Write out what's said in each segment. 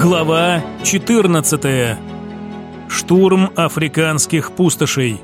Глава 14. Штурм африканских пустошей.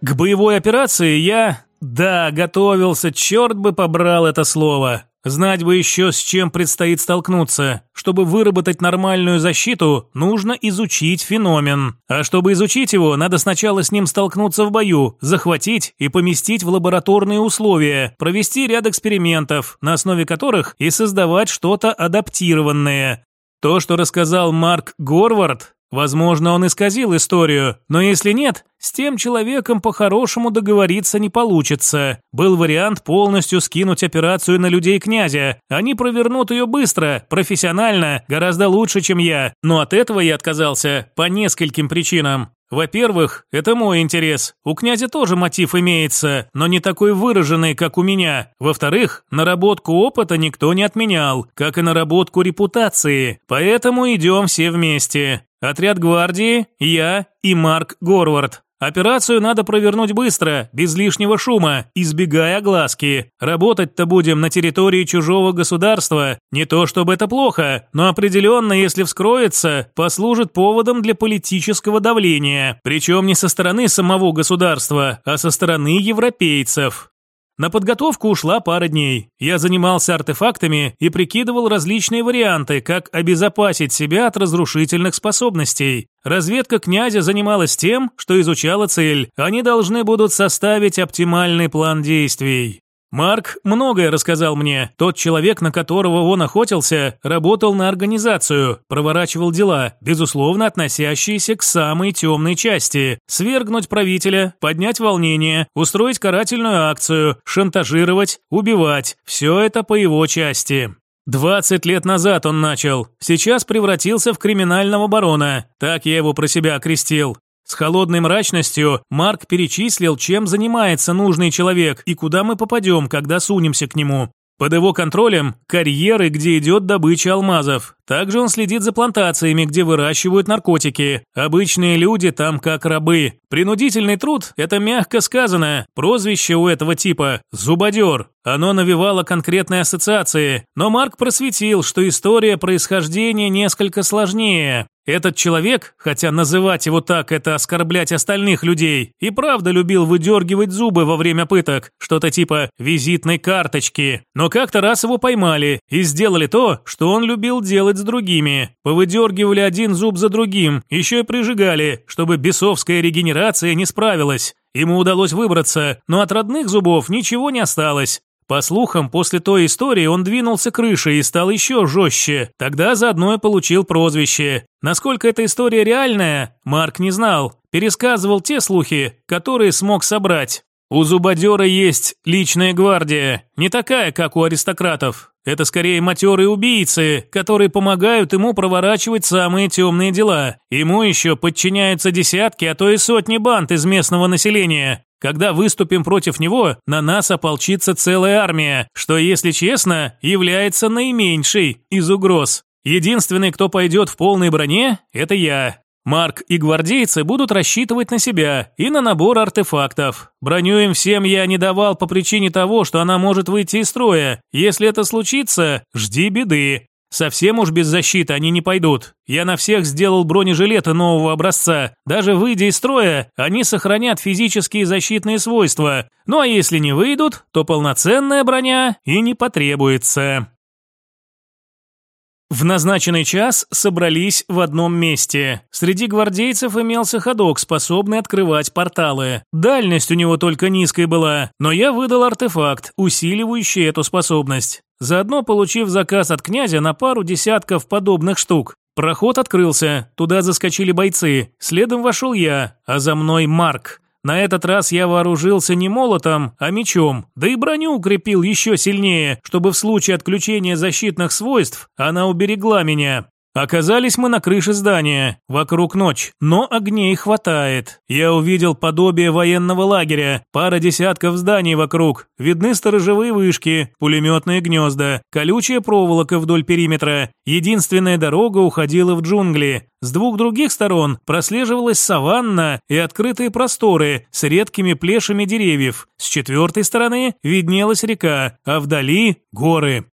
К боевой операции я, да, готовился, черт бы побрал это слово. Знать бы еще, с чем предстоит столкнуться. Чтобы выработать нормальную защиту, нужно изучить феномен. А чтобы изучить его, надо сначала с ним столкнуться в бою, захватить и поместить в лабораторные условия, провести ряд экспериментов, на основе которых и создавать что-то адаптированное. То, что рассказал Марк Горвард, Возможно, он исказил историю, но если нет, с тем человеком по-хорошему договориться не получится. Был вариант полностью скинуть операцию на людей князя. Они провернут ее быстро, профессионально, гораздо лучше, чем я. Но от этого я отказался по нескольким причинам. Во-первых, это мой интерес. У князя тоже мотив имеется, но не такой выраженный, как у меня. Во-вторых, наработку опыта никто не отменял, как и наработку репутации. Поэтому идем все вместе. Отряд гвардии, я и Марк Горвард. Операцию надо провернуть быстро, без лишнего шума, избегая огласки. Работать-то будем на территории чужого государства. Не то чтобы это плохо, но определенно, если вскроется, послужит поводом для политического давления. Причем не со стороны самого государства, а со стороны европейцев. На подготовку ушла пара дней. Я занимался артефактами и прикидывал различные варианты, как обезопасить себя от разрушительных способностей. Разведка князя занималась тем, что изучала цель. Они должны будут составить оптимальный план действий. Марк многое рассказал мне. Тот человек, на которого он охотился, работал на организацию, проворачивал дела, безусловно относящиеся к самой темной части. Свергнуть правителя, поднять волнение, устроить карательную акцию, шантажировать, убивать. Все это по его части. 20 лет назад он начал. Сейчас превратился в криминального барона. Так я его про себя окрестил. С холодной мрачностью Марк перечислил, чем занимается нужный человек и куда мы попадем, когда сунемся к нему. Под его контролем карьеры, где идет добыча алмазов. Также он следит за плантациями, где выращивают наркотики. Обычные люди там как рабы. Принудительный труд – это мягко сказано. Прозвище у этого типа – зубодер. Оно навевало конкретные ассоциации, но Марк просветил, что история происхождения несколько сложнее. Этот человек, хотя называть его так – это оскорблять остальных людей, и правда любил выдергивать зубы во время пыток, что-то типа визитной карточки. Но как-то раз его поймали и сделали то, что он любил делать с другими. Повыдергивали один зуб за другим, еще и прижигали, чтобы бесовская регенерация не справилась. Ему удалось выбраться, но от родных зубов ничего не осталось. По слухам, после той истории он двинулся крышей и стал еще жестче. Тогда заодно и получил прозвище. Насколько эта история реальная, Марк не знал. Пересказывал те слухи, которые смог собрать. У зубодера есть личная гвардия, не такая, как у аристократов. Это скорее матерые убийцы, которые помогают ему проворачивать самые темные дела. Ему еще подчиняются десятки, а то и сотни банд из местного населения. Когда выступим против него, на нас ополчится целая армия, что, если честно, является наименьшей из угроз. Единственный, кто пойдет в полной броне, это я. Марк и гвардейцы будут рассчитывать на себя и на набор артефактов. Броню им всем я не давал по причине того, что она может выйти из строя. Если это случится, жди беды. Совсем уж без защиты они не пойдут. Я на всех сделал бронежилеты нового образца. Даже выйдя из строя, они сохранят физические защитные свойства. Ну а если не выйдут, то полноценная броня и не потребуется. В назначенный час собрались в одном месте. Среди гвардейцев имелся ходок, способный открывать порталы. Дальность у него только низкой была, но я выдал артефакт, усиливающий эту способность. Заодно получив заказ от князя на пару десятков подобных штук. Проход открылся, туда заскочили бойцы, следом вошел я, а за мной Марк. На этот раз я вооружился не молотом, а мечом, да и броню укрепил еще сильнее, чтобы в случае отключения защитных свойств она уберегла меня. Оказались мы на крыше здания, вокруг ночь, но огней хватает. Я увидел подобие военного лагеря, пара десятков зданий вокруг, видны сторожевые вышки, пулеметные гнезда, колючая проволока вдоль периметра. Единственная дорога уходила в джунгли. С двух других сторон прослеживалась саванна и открытые просторы с редкими плешами деревьев. С четвертой стороны виднелась река, а вдали – горы.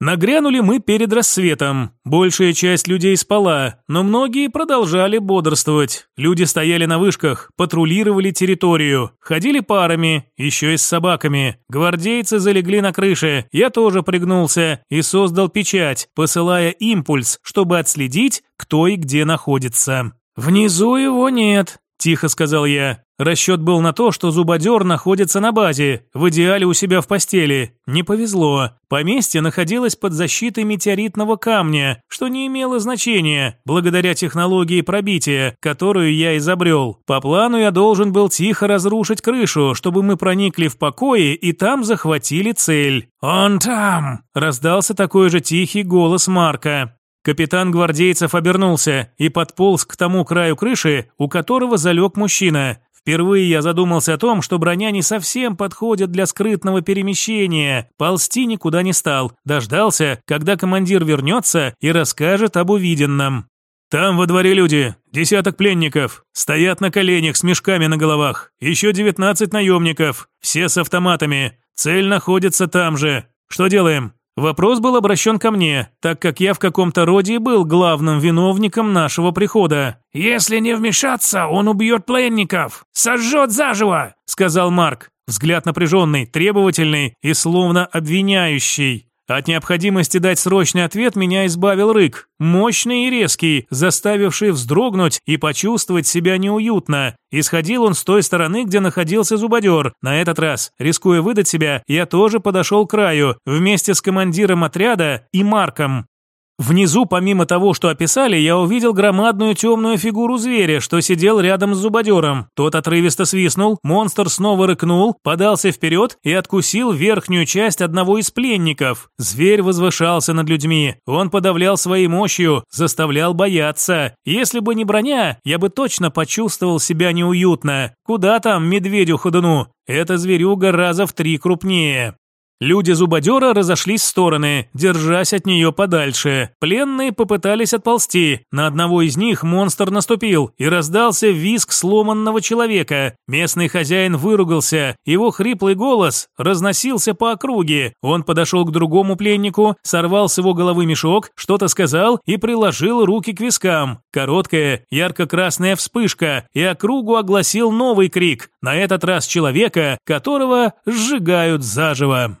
Нагрянули мы перед рассветом. Большая часть людей спала, но многие продолжали бодрствовать. Люди стояли на вышках, патрулировали территорию, ходили парами, еще и с собаками. Гвардейцы залегли на крыше. Я тоже пригнулся и создал печать, посылая импульс, чтобы отследить, кто и где находится. Внизу его нет, Тихо сказал я. Расчет был на то, что зубодер находится на базе, в идеале у себя в постели. Не повезло. Поместье находилось под защитой метеоритного камня, что не имело значения, благодаря технологии пробития, которую я изобрел. По плану я должен был тихо разрушить крышу, чтобы мы проникли в покои и там захватили цель. «Он там!» – раздался такой же тихий голос Марка. Капитан гвардейцев обернулся и подполз к тому краю крыши, у которого залег мужчина. Впервые я задумался о том, что броня не совсем подходит для скрытного перемещения. Ползти никуда не стал. Дождался, когда командир вернется и расскажет об увиденном. «Там во дворе люди, десяток пленников, стоят на коленях с мешками на головах, еще девятнадцать наемников, все с автоматами, цель находится там же. Что делаем?» Вопрос был обращен ко мне, так как я в каком-то роде был главным виновником нашего прихода. «Если не вмешаться, он убьет пленников, сожжет заживо», — сказал Марк. Взгляд напряженный, требовательный и словно обвиняющий. От необходимости дать срочный ответ меня избавил рык, мощный и резкий, заставивший вздрогнуть и почувствовать себя неуютно. Исходил он с той стороны, где находился зубодер. На этот раз, рискуя выдать себя, я тоже подошел к краю, вместе с командиром отряда и Марком. Внизу, помимо того, что описали, я увидел громадную темную фигуру зверя, что сидел рядом с зубодером. Тот отрывисто свистнул, монстр снова рыкнул, подался вперед и откусил верхнюю часть одного из пленников. Зверь возвышался над людьми. Он подавлял своей мощью, заставлял бояться. Если бы не броня, я бы точно почувствовал себя неуютно. Куда там медведю ходуну? Эта зверюга раза в три крупнее. Люди зубодера разошлись в стороны, держась от нее подальше. Пленные попытались отползти. На одного из них монстр наступил, и раздался визг сломанного человека. Местный хозяин выругался. Его хриплый голос разносился по округе. Он подошел к другому пленнику, сорвал с его головы мешок, что-то сказал и приложил руки к вискам. Короткая, ярко-красная вспышка, и округу огласил новый крик. На этот раз человека, которого сжигают заживо.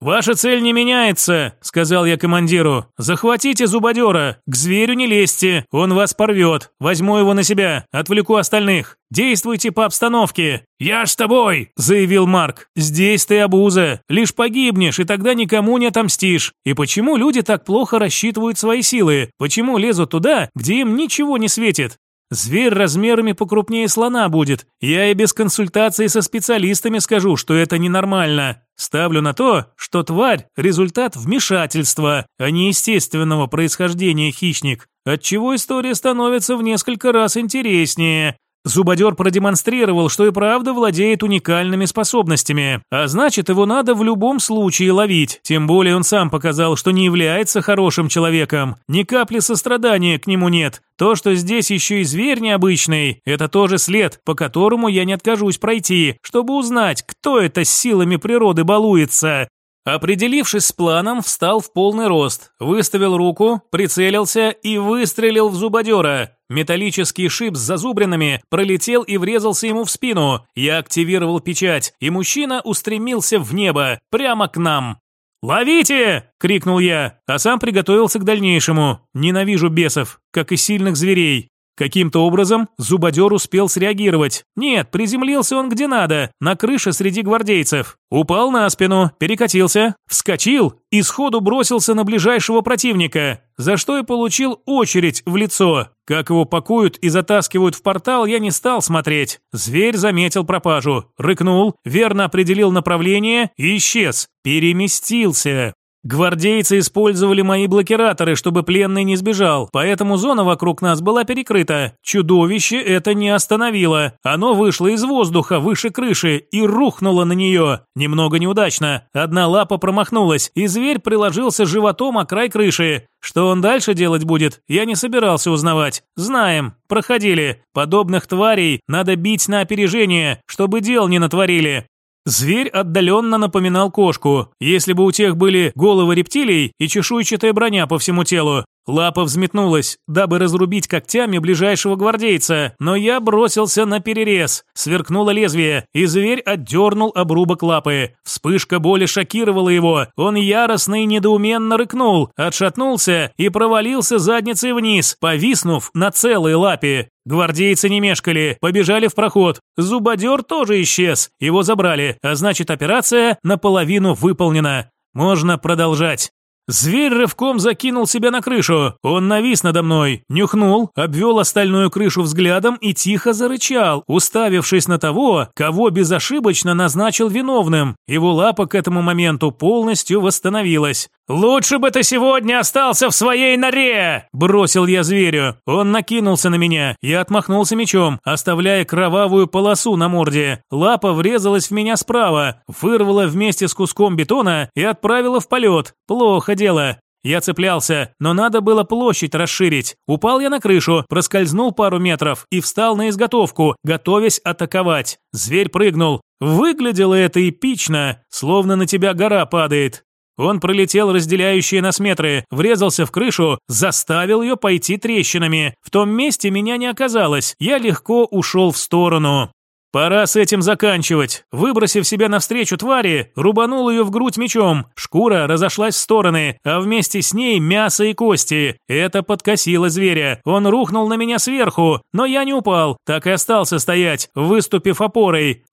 «Ваша цель не меняется», — сказал я командиру. «Захватите зубодера, к зверю не лезьте, он вас порвет. Возьму его на себя, отвлеку остальных. Действуйте по обстановке». «Я с тобой», — заявил Марк. «Здесь ты обуза, лишь погибнешь, и тогда никому не отомстишь. И почему люди так плохо рассчитывают свои силы? Почему лезут туда, где им ничего не светит? Зверь размерами покрупнее слона будет. Я и без консультации со специалистами скажу, что это ненормально. Ставлю на то, что тварь – результат вмешательства, а не естественного происхождения хищник, отчего история становится в несколько раз интереснее. Зубодер продемонстрировал, что и правда владеет уникальными способностями, а значит, его надо в любом случае ловить. Тем более он сам показал, что не является хорошим человеком. Ни капли сострадания к нему нет. То, что здесь еще и зверь необычный, это тоже след, по которому я не откажусь пройти, чтобы узнать, кто это с силами природы балуется. Определившись с планом, встал в полный рост, выставил руку, прицелился и выстрелил в зубодера. Металлический шип с зазубринами пролетел и врезался ему в спину. Я активировал печать, и мужчина устремился в небо, прямо к нам. «Ловите!» – крикнул я, а сам приготовился к дальнейшему. Ненавижу бесов, как и сильных зверей. Каким-то образом зубодер успел среагировать. Нет, приземлился он где надо, на крыше среди гвардейцев. Упал на спину, перекатился, вскочил и сходу бросился на ближайшего противника, за что и получил очередь в лицо. Как его пакуют и затаскивают в портал, я не стал смотреть. Зверь заметил пропажу, рыкнул, верно определил направление и исчез, переместился. Гвардейцы использовали мои блокираторы, чтобы пленный не сбежал, поэтому зона вокруг нас была перекрыта. Чудовище это не остановило. Оно вышло из воздуха выше крыши и рухнуло на нее. Немного неудачно. Одна лапа промахнулась, и зверь приложился животом о край крыши. Что он дальше делать будет, я не собирался узнавать. Знаем, проходили. Подобных тварей надо бить на опережение, чтобы дел не натворили. Зверь отдаленно напоминал кошку, если бы у тех были головы рептилий и чешуйчатая броня по всему телу. Лапа взметнулась, дабы разрубить когтями ближайшего гвардейца, но я бросился на перерез. Сверкнуло лезвие, и зверь отдернул обрубок лапы. Вспышка боли шокировала его. Он яростно и недоуменно рыкнул, отшатнулся и провалился задницей вниз, повиснув на целой лапе. Гвардейцы не мешкали, побежали в проход. Зубодер тоже исчез, его забрали, а значит операция наполовину выполнена. Можно продолжать. Зверь рывком закинул себя на крышу. Он навис надо мной, нюхнул, обвел остальную крышу взглядом и тихо зарычал, уставившись на того, кого безошибочно назначил виновным. Его лапа к этому моменту полностью восстановилась. «Лучше бы ты сегодня остался в своей норе!» Бросил я зверю. Он накинулся на меня. Я отмахнулся мечом, оставляя кровавую полосу на морде. Лапа врезалась в меня справа, вырвала вместе с куском бетона и отправила в полет. Плохо дело. Я цеплялся, но надо было площадь расширить. Упал я на крышу, проскользнул пару метров и встал на изготовку, готовясь атаковать. Зверь прыгнул. Выглядело это эпично, словно на тебя гора падает. Он пролетел разделяющие нас метры, врезался в крышу, заставил ее пойти трещинами. В том месте меня не оказалось, я легко ушел в сторону. Пора с этим заканчивать. Выбросив себя навстречу твари, рубанул ее в грудь мечом. Шкура разошлась в стороны, а вместе с ней мясо и кости. Это подкосило зверя. Он рухнул на меня сверху, но я не упал, так и остался стоять, выступив опорой.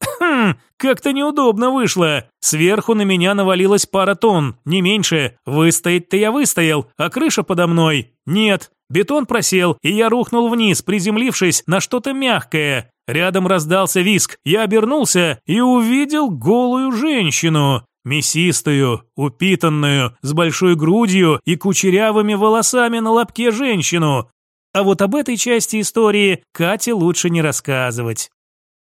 Как-то неудобно вышло. Сверху на меня навалилась пара тонн, не меньше. Выстоять-то я выстоял, а крыша подо мной? Нет. Бетон просел, и я рухнул вниз, приземлившись на что-то мягкое. Рядом раздался виск. Я обернулся и увидел голую женщину. Мясистую, упитанную, с большой грудью и кучерявыми волосами на лобке женщину. А вот об этой части истории Кате лучше не рассказывать.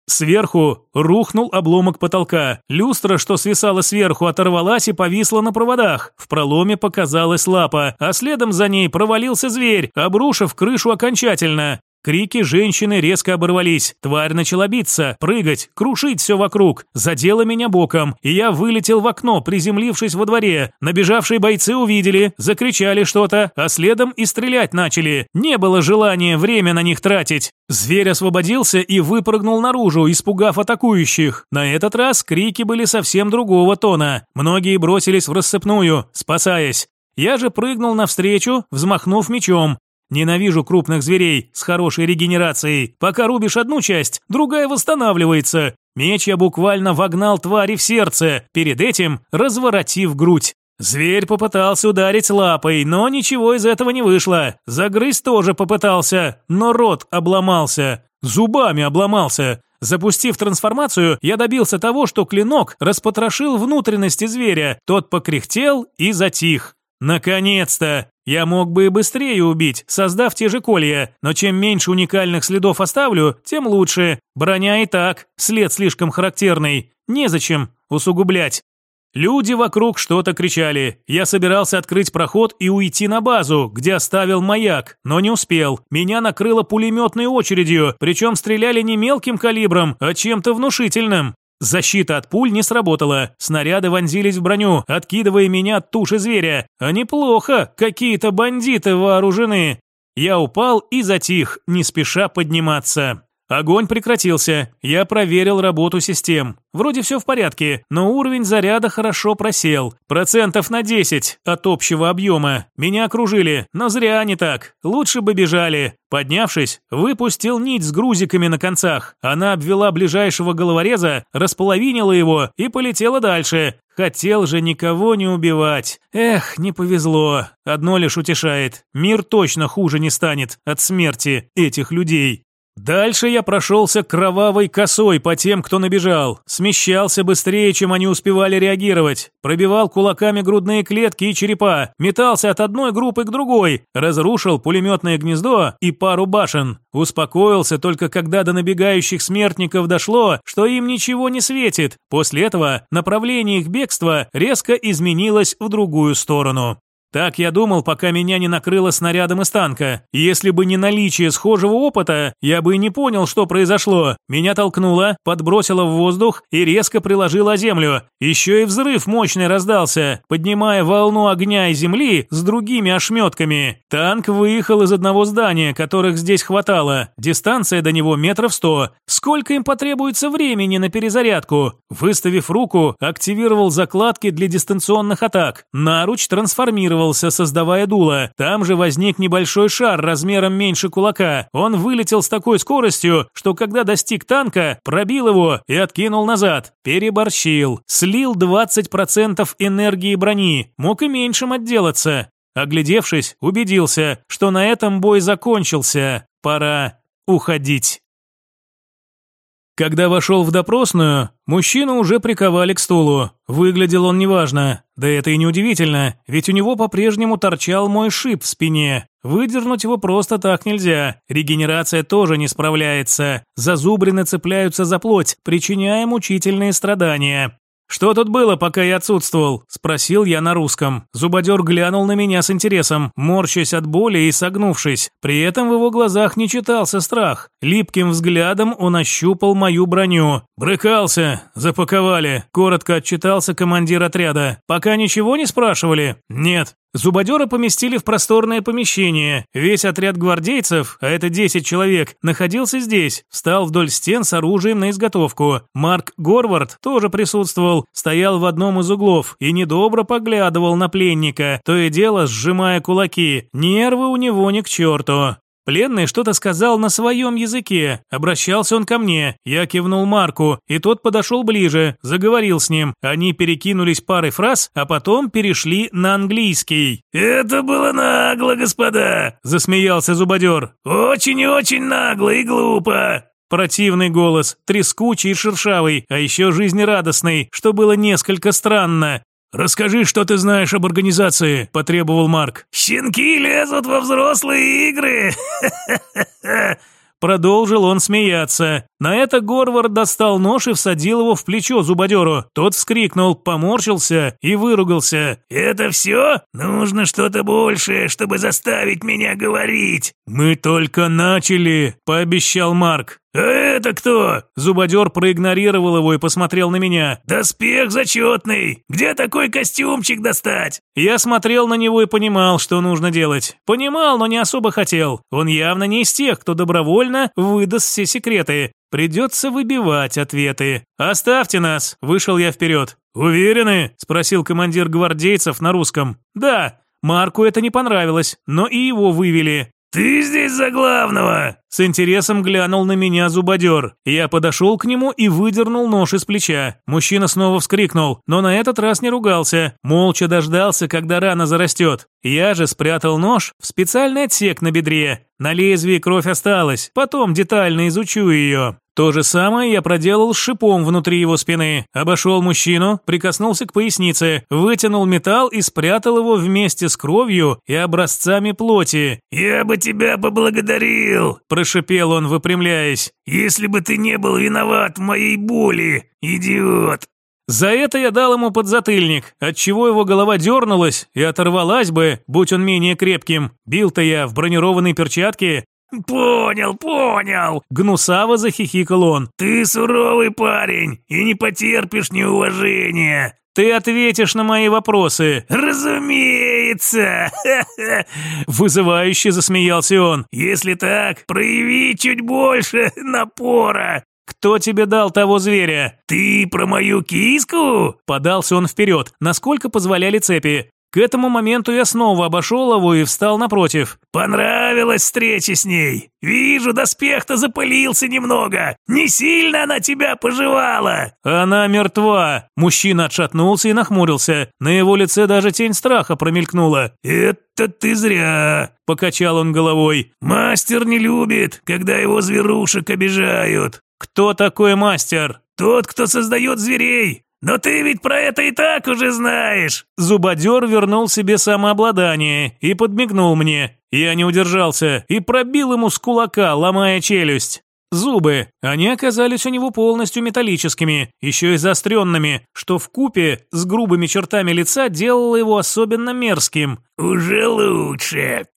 Сверху рухнул обломок потолка. Люстра, что свисала сверху, оторвалась и повисла на проводах. В проломе показалась лапа, а следом за ней провалился зверь, обрушив крышу окончательно. Крики женщины резко оборвались. Тварь начала биться, прыгать, крушить все вокруг. Задела меня боком, и я вылетел в окно, приземлившись во дворе. Набежавшие бойцы увидели, закричали что-то, а следом и стрелять начали. Не было желания время на них тратить. Зверь освободился и выпрыгнул наружу, испугав атакующих. На этот раз крики были совсем другого тона. Многие бросились в рассыпную, спасаясь. Я же прыгнул навстречу, взмахнув мечом. Ненавижу крупных зверей с хорошей регенерацией. Пока рубишь одну часть, другая восстанавливается. Меч я буквально вогнал твари в сердце, перед этим разворотив грудь. Зверь попытался ударить лапой, но ничего из этого не вышло. Загрызть тоже попытался, но рот обломался. Зубами обломался. Запустив трансформацию, я добился того, что клинок распотрошил внутренности зверя. Тот покряхтел и затих. Наконец-то! Я мог бы и быстрее убить, создав те же колья, но чем меньше уникальных следов оставлю, тем лучше. Броня и так, след слишком характерный. Незачем усугублять. Люди вокруг что-то кричали. Я собирался открыть проход и уйти на базу, где оставил маяк, но не успел. Меня накрыло пулеметной очередью, причем стреляли не мелким калибром, а чем-то внушительным. Защита от пуль не сработала. Снаряды вонзились в броню, откидывая меня от туши зверя. А неплохо, какие-то бандиты вооружены. Я упал и затих, не спеша подниматься. Огонь прекратился. Я проверил работу систем. Вроде все в порядке, но уровень заряда хорошо просел. Процентов на 10 от общего объема. Меня окружили, но зря они так. Лучше бы бежали. Поднявшись, выпустил нить с грузиками на концах. Она обвела ближайшего головореза, располовинила его и полетела дальше. Хотел же никого не убивать. Эх, не повезло. Одно лишь утешает. Мир точно хуже не станет от смерти этих людей. Дальше я прошелся кровавой косой по тем, кто набежал, смещался быстрее, чем они успевали реагировать, пробивал кулаками грудные клетки и черепа, метался от одной группы к другой, разрушил пулеметное гнездо и пару башен. Успокоился только когда до набегающих смертников дошло, что им ничего не светит. После этого направление их бегства резко изменилось в другую сторону. Так я думал, пока меня не накрыло снарядом из танка. Если бы не наличие схожего опыта, я бы и не понял, что произошло. Меня толкнуло, подбросило в воздух и резко приложило о землю. Еще и взрыв мощный раздался, поднимая волну огня и земли с другими ошметками. Танк выехал из одного здания, которых здесь хватало. Дистанция до него метров сто. Сколько им потребуется времени на перезарядку? Выставив руку, активировал закладки для дистанционных атак. Наруч трансформировал активировался, создавая дуло. Там же возник небольшой шар размером меньше кулака. Он вылетел с такой скоростью, что когда достиг танка, пробил его и откинул назад. Переборщил. Слил 20% энергии брони. Мог и меньшим отделаться. Оглядевшись, убедился, что на этом бой закончился. Пора уходить. Когда вошел в допросную, мужчину уже приковали к стулу. Выглядел он неважно. Да это и не удивительно, ведь у него по-прежнему торчал мой шип в спине. Выдернуть его просто так нельзя. Регенерация тоже не справляется. Зазубрины цепляются за плоть, причиняя мучительные страдания. «Что тут было, пока я отсутствовал?» – спросил я на русском. Зубодер глянул на меня с интересом, морщась от боли и согнувшись. При этом в его глазах не читался страх. Липким взглядом он ощупал мою броню. «Брыкался, запаковали», – коротко отчитался командир отряда. «Пока ничего не спрашивали?» «Нет». Зубодера поместили в просторное помещение. Весь отряд гвардейцев, а это 10 человек, находился здесь, встал вдоль стен с оружием на изготовку. Марк Горвард тоже присутствовал, стоял в одном из углов и недобро поглядывал на пленника, то и дело сжимая кулаки. Нервы у него ни к черту. Пленный что-то сказал на своем языке. Обращался он ко мне. Я кивнул Марку, и тот подошел ближе, заговорил с ним. Они перекинулись парой фраз, а потом перешли на английский. «Это было нагло, господа!» – засмеялся зубодер. «Очень и очень нагло и глупо!» Противный голос, трескучий и шершавый, а еще жизнерадостный, что было несколько странно. «Расскажи, что ты знаешь об организации», – потребовал Марк. «Щенки лезут во взрослые игры!» Продолжил он смеяться. На это Горвард достал нож и всадил его в плечо зубодеру. Тот вскрикнул, поморщился и выругался. «Это все? Нужно что-то большее, чтобы заставить меня говорить!» «Мы только начали», – пообещал Марк. «А это кто?» Зубодер проигнорировал его и посмотрел на меня. «Доспех зачетный! Где такой костюмчик достать?» Я смотрел на него и понимал, что нужно делать. Понимал, но не особо хотел. Он явно не из тех, кто добровольно выдаст все секреты. Придется выбивать ответы. «Оставьте нас!» – вышел я вперед. «Уверены?» – спросил командир гвардейцев на русском. «Да». Марку это не понравилось, но и его вывели. «Ты здесь за главного!» С интересом глянул на меня зубодер. Я подошел к нему и выдернул нож из плеча. Мужчина снова вскрикнул, но на этот раз не ругался. Молча дождался, когда рана зарастет. Я же спрятал нож в специальный отсек на бедре. На лезвии кровь осталась, потом детально изучу ее. То же самое я проделал с шипом внутри его спины. Обошел мужчину, прикоснулся к пояснице, вытянул металл и спрятал его вместе с кровью и образцами плоти. «Я бы тебя поблагодарил», – прошипел он, выпрямляясь, «если бы ты не был виноват в моей боли, идиот». За это я дал ему подзатыльник, отчего его голова дернулась и оторвалась бы, будь он менее крепким. Бил-то я в бронированной перчатке, «Понял, понял!» Гнусаво захихикал он. «Ты суровый парень и не потерпишь неуважения!» «Ты ответишь на мои вопросы!» «Разумеется!» Вызывающе засмеялся он. «Если так, прояви чуть больше напора!» «Кто тебе дал того зверя?» «Ты про мою киску?» Подался он вперед, насколько позволяли цепи. К этому моменту я снова обошел его и встал напротив. «Понравилась встреча с ней. Вижу, доспех-то запылился немного. Не сильно она тебя пожевала». «Она мертва». Мужчина отшатнулся и нахмурился. На его лице даже тень страха промелькнула. «Это ты зря», – покачал он головой. «Мастер не любит, когда его зверушек обижают». «Кто такой мастер?» «Тот, кто создает зверей. «Но ты ведь про это и так уже знаешь!» Зубодер вернул себе самообладание и подмигнул мне. Я не удержался и пробил ему с кулака, ломая челюсть. Зубы. Они оказались у него полностью металлическими, еще и заостренными, что в купе с грубыми чертами лица делало его особенно мерзким. «Уже лучше!»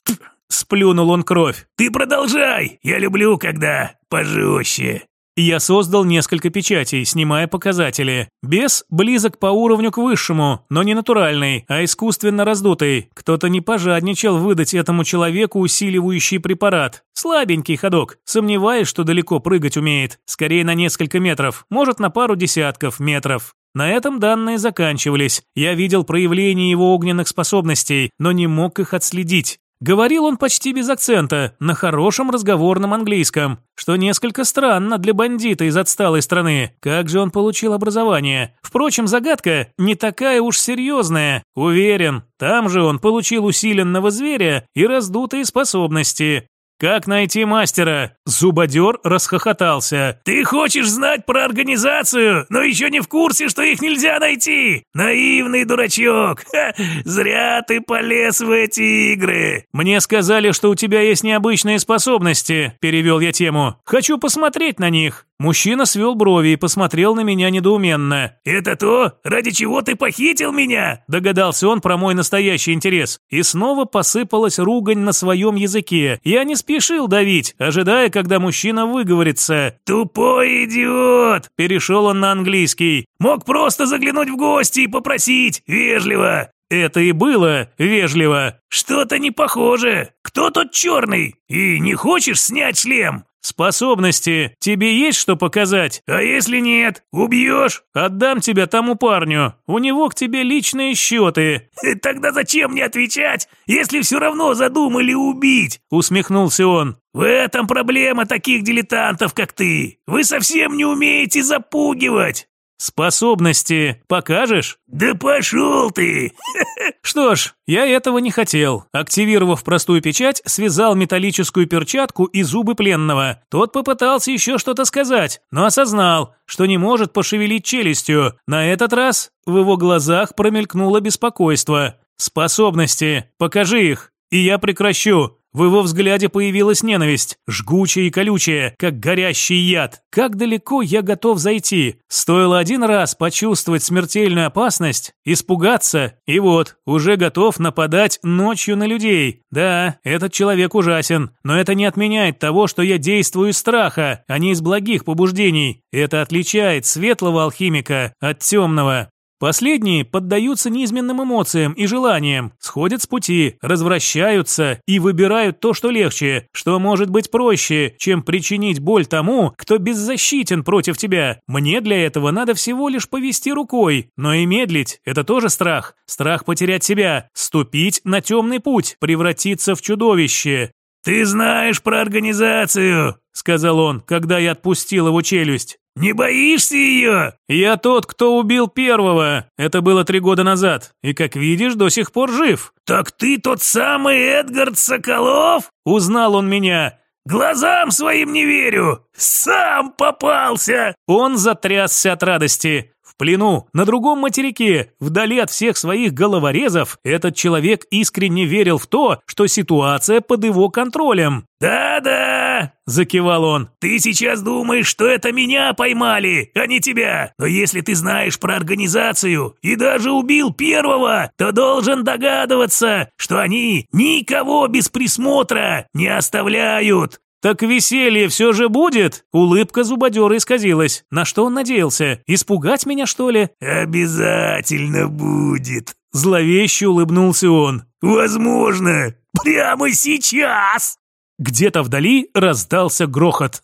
Сплюнул он кровь. «Ты продолжай! Я люблю, когда пожестче!» Я создал несколько печатей, снимая показатели. Бес близок по уровню к высшему, но не натуральный, а искусственно раздутый. Кто-то не пожадничал выдать этому человеку усиливающий препарат. Слабенький ходок. Сомневаюсь, что далеко прыгать умеет. Скорее на несколько метров, может на пару десятков метров. На этом данные заканчивались. Я видел проявление его огненных способностей, но не мог их отследить. Говорил он почти без акцента, на хорошем разговорном английском, что несколько странно для бандита из отсталой страны. Как же он получил образование? Впрочем, загадка не такая уж серьезная. Уверен, там же он получил усиленного зверя и раздутые способности. «Как найти мастера?» Зубодер расхохотался. «Ты хочешь знать про организацию, но еще не в курсе, что их нельзя найти? Наивный дурачок! Ха, зря ты полез в эти игры!» «Мне сказали, что у тебя есть необычные способности», – перевел я тему. «Хочу посмотреть на них». Мужчина свел брови и посмотрел на меня недоуменно. «Это то, ради чего ты похитил меня?» Догадался он про мой настоящий интерес. И снова посыпалась ругань на своем языке. Я не спешил давить, ожидая, когда мужчина выговорится. «Тупой идиот!» Перешел он на английский. «Мог просто заглянуть в гости и попросить, вежливо!» Это и было вежливо. «Что-то не похоже. Кто тот черный? И не хочешь снять шлем?» «Способности. Тебе есть что показать?» «А если нет? Убьешь?» «Отдам тебя тому парню. У него к тебе личные счеты». «Тогда зачем мне отвечать, если все равно задумали убить?» Усмехнулся он. «В этом проблема таких дилетантов, как ты. Вы совсем не умеете запугивать». «Способности покажешь?» «Да пошел ты!» Что ж, я этого не хотел. Активировав простую печать, связал металлическую перчатку и зубы пленного. Тот попытался еще что-то сказать, но осознал, что не может пошевелить челюстью. На этот раз в его глазах промелькнуло беспокойство. «Способности, покажи их, и я прекращу. В его взгляде появилась ненависть, жгучая и колючая, как горящий яд. Как далеко я готов зайти? Стоило один раз почувствовать смертельную опасность, испугаться, и вот, уже готов нападать ночью на людей. Да, этот человек ужасен, но это не отменяет того, что я действую из страха, а не из благих побуждений. Это отличает светлого алхимика от темного. Последние поддаются неизменным эмоциям и желаниям, сходят с пути, развращаются и выбирают то, что легче, что может быть проще, чем причинить боль тому, кто беззащитен против тебя. Мне для этого надо всего лишь повести рукой, но и медлить – это тоже страх. Страх потерять себя, ступить на темный путь, превратиться в чудовище. «Ты знаешь про организацию», – сказал он, когда я отпустил его челюсть. «Не боишься ее?» «Я тот, кто убил первого. Это было три года назад. И, как видишь, до сих пор жив». «Так ты тот самый Эдгард Соколов?» Узнал он меня. «Глазам своим не верю! Сам попался!» Он затрясся от радости плену, на другом материке, вдали от всех своих головорезов, этот человек искренне верил в то, что ситуация под его контролем. «Да-да!» – закивал он. «Ты сейчас думаешь, что это меня поймали, а не тебя. Но если ты знаешь про организацию и даже убил первого, то должен догадываться, что они никого без присмотра не оставляют. «Так веселье все же будет?» Улыбка зубодера исказилась. На что он надеялся? Испугать меня, что ли? «Обязательно будет!» Зловеще улыбнулся он. «Возможно, прямо сейчас!» Где-то вдали раздался грохот.